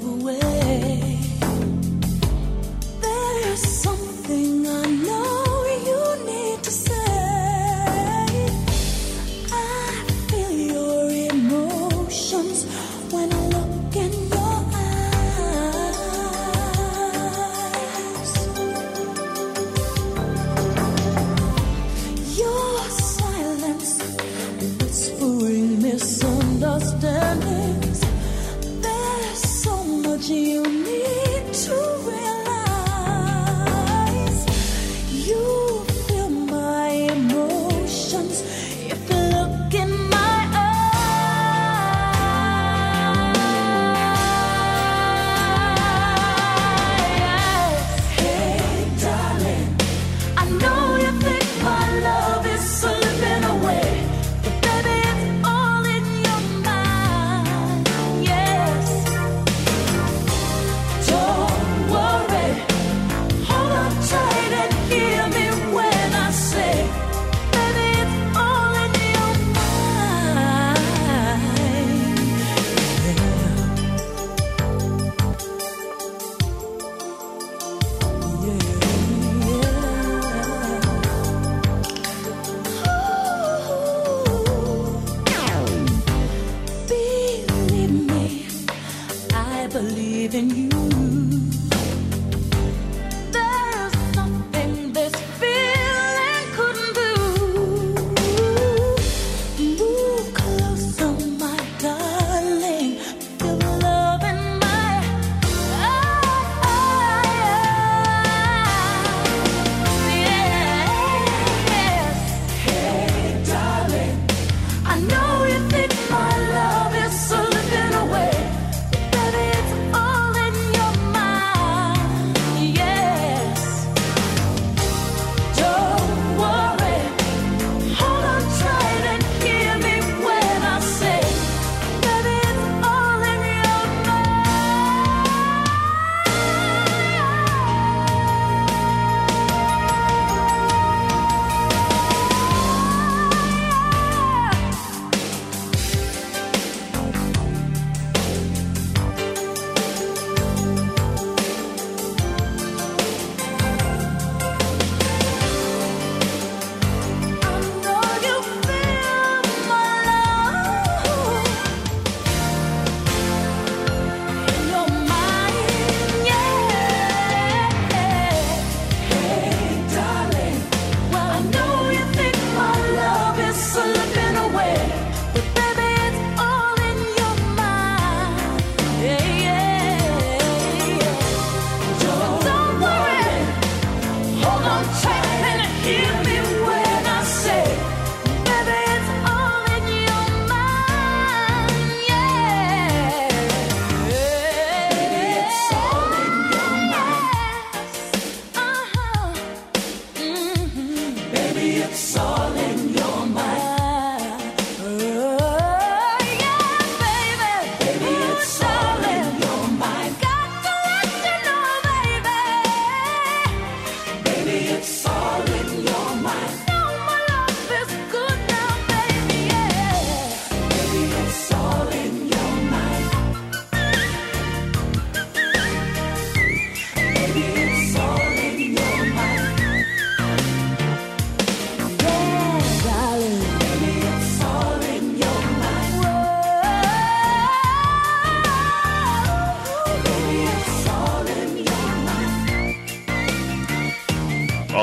far away.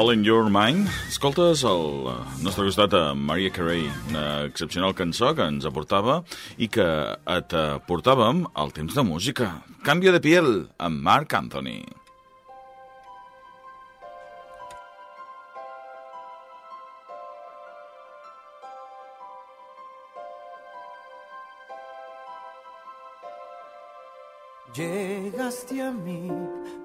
All in Your Mind. Escoltes al eh, nostre costat a Maria Carey, una excepcional cançó que ens aportava i que et portàvem al temps de música. Canvia de piel amb Marc Anthony. Llegaste a mí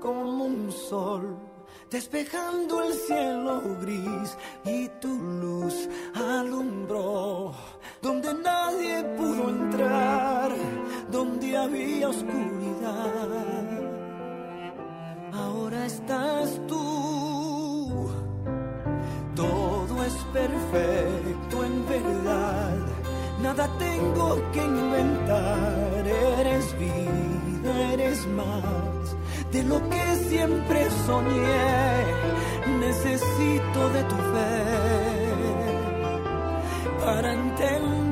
como un sol despejando el cielo gris y tu luz alumbró donde nadie pudo entrar, donde había oscuridad. Ahora estás tú, todo es perfecto en verdad, nada tengo que inventar, eres vida, eres más de lo que siempre soñé. Necesito de tu fe para entender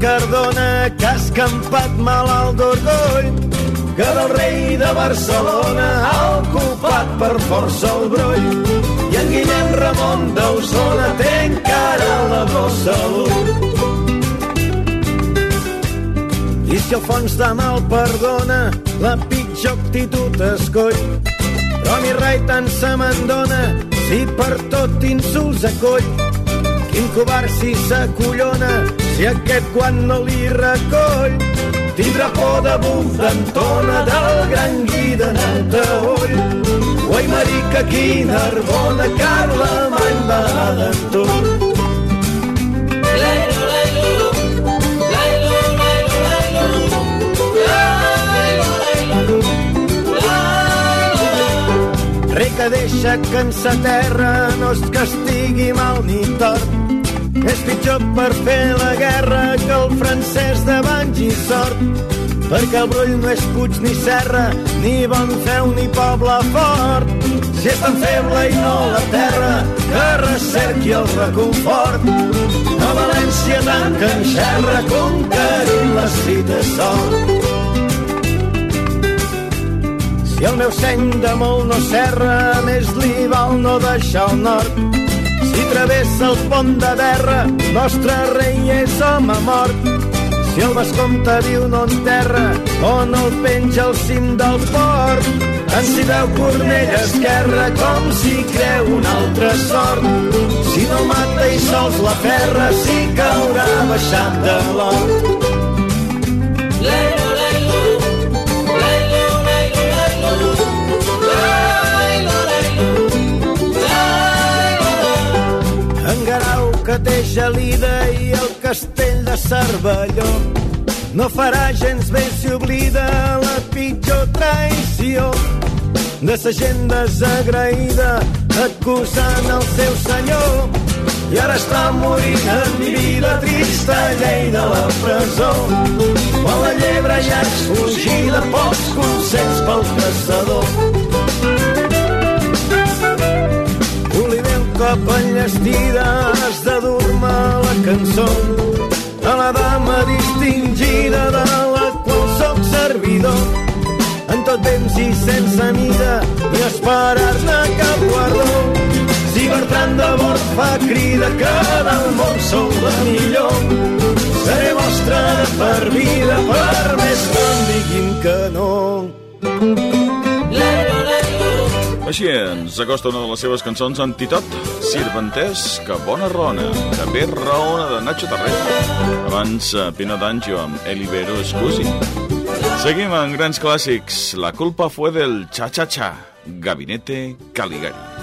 Cardona, que ha escampat malalt d'orgull, que del rei de Barcelona ha ocupat per força el broll. I en Guillem Ramon d'Osona té encara la bossa. I si el fons de mal perdona, la pitjor actitud escoll. Però mi rei tant se me'n dona, si per tot insults acull. Quin covard si s'acollona, si aquest quan no li recoll. Tindrà por de buf d'Antona, del gran gui de Naltaoll. Oi, marica, quina arbona, Carla, mai va d'Anton. Rei que deixa que en sa terra no es castigui mal ni tort. És pitjor per fer la guerra que el francès de Banys i Sort. Perquè el brull no és Puig ni Serra, ni bon feu ni poble fort. Si és tan feble i no la terra, que recerqui el reconfort. A València tant que enxerra, conquerint la cita sort. Si el meu seny de molt no serra, més li val no deixar el nord. Si travessa el pont de terra, nostre rei és home mort. Si el vescomte viu no en terra, on el penja al cim del port. En si veu cornell esquerra, com si creu una altra sort. Si no mata i sols la ferra, si caurà baixant de l'hort. Té gelida i el castell de Cervelló. No farà gens bé si oblida la pitjor traïció de sa gent desagraïda acusant el seu senyor. I ara està morint en vida trista llei de la presó. Quan la llebre ja és fugida, pocs consells pel caçador. Cop enllestida, has de dur-me la cançó a la dama distingida de la qual sóc servidor en tot temps i sense mida ni esperar-ne cap guardó. Si Bertran de bord fa crida que del món sou la millor, seré vostra per vida per més que em diguin que no. Així ens acosta una de les seves cançons Antitot, Sirventès, que bona rona, també raona de Nacho Tarret. Abans, eh, Pino D'Angio amb Elibero Scusi. Seguim amb grans clàssics. La culpa fue del cha-cha-cha, Gabinete Caligari.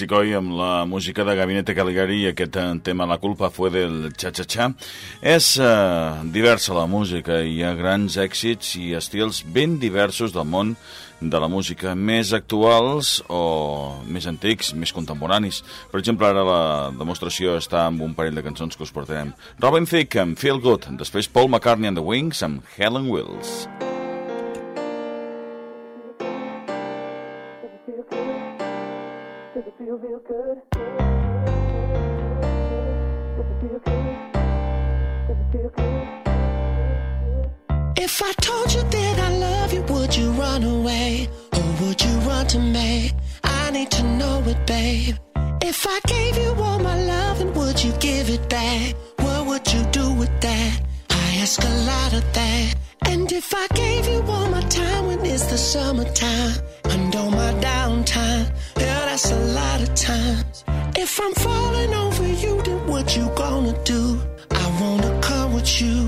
Oi, amb la música de Gabinete Caligari i aquest eh, tema La culpa fue del cha-cha-cha. És eh, diversa la música, hi ha grans èxits i estils ben diversos del món de la música, més actuals o més antics, més contemporanis. Per exemple, ara la demostració està amb un parell de cançons que us portarem. Robin Thicke amb Feel Good, després Paul McCartney and the Wings amb Helen Wills. If need to know it, babe. If I gave you all my love, and would you give it back? What would you do with that? I ask a lot of that. And if I gave you all my time when it's the summertime and all my downtime, yeah, that's a lot of times. If I'm falling over you, then what you gonna do? I wanna come with you.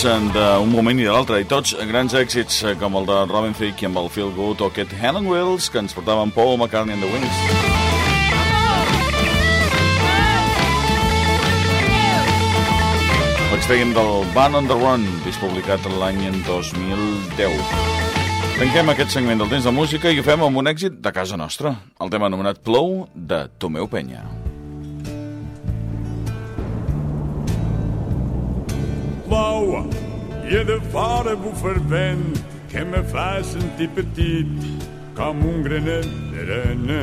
Eh, d'un moment i de l'altre, i tots grans èxits eh, com el de Robin Thicke amb el Feel Good o aquest Helen Wills que ens portaven Paul McCartney and the Wings. L'extreien del Band on the Run, publicat l'any 2010. Tanquem aquest segment del temps de música i ho fem amb un èxit de casa nostra, el tema anomenat Plou de Tomeu Penya. Plou i de fora bufa el vent que me fa sentir petit com un granet d'arena.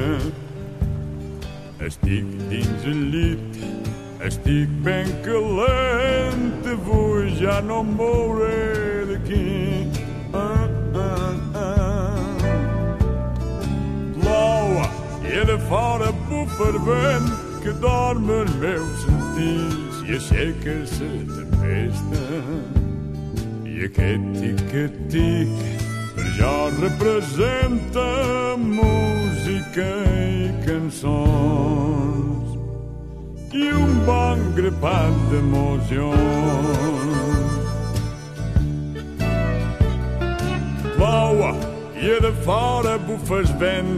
Estic dins el llit, estic ben calent, avui ja no em mouré d'aquí. Ah, ah, ah. Plou i de fora bufa el vent que dorm els meus sentits i aixeca la tempesta. I aquest tic-tic per jo representa música i cançons i un bon grapat d'emocions. Plou i a de fora bufa el vent,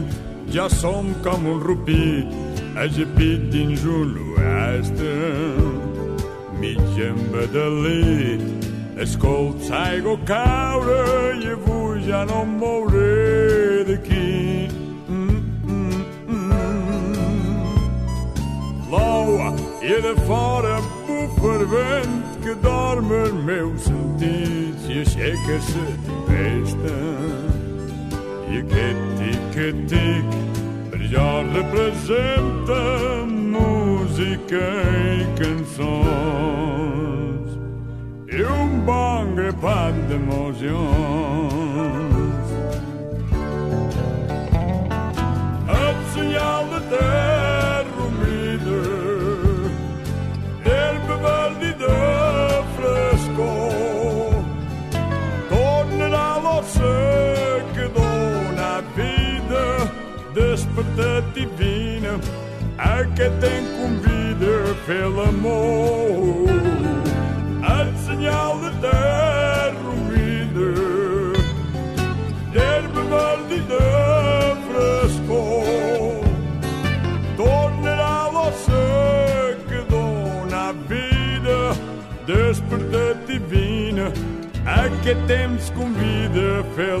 ja som com un rupit, ajapit dins un oest. Mig embadalit, escolts aigua caure i avui ja no em mouré d'aquí. Mm, mm, mm. I de fora bufa el vent que dorm els meus sentits i aixeca la tempesta. I aquest tic-tic per jo representa música i cançons i un bon grapat d'emocions. El senyal de terra humida, d'herba verda i de frescor, tornarà l'ossa que dona vida, despertar divina, aquest em convida a fer l'amor. El senyal terra humida, d'herba verda i de frescor, tornarà l'ossa que dona vida, despertar divina, aquest temps convida a fer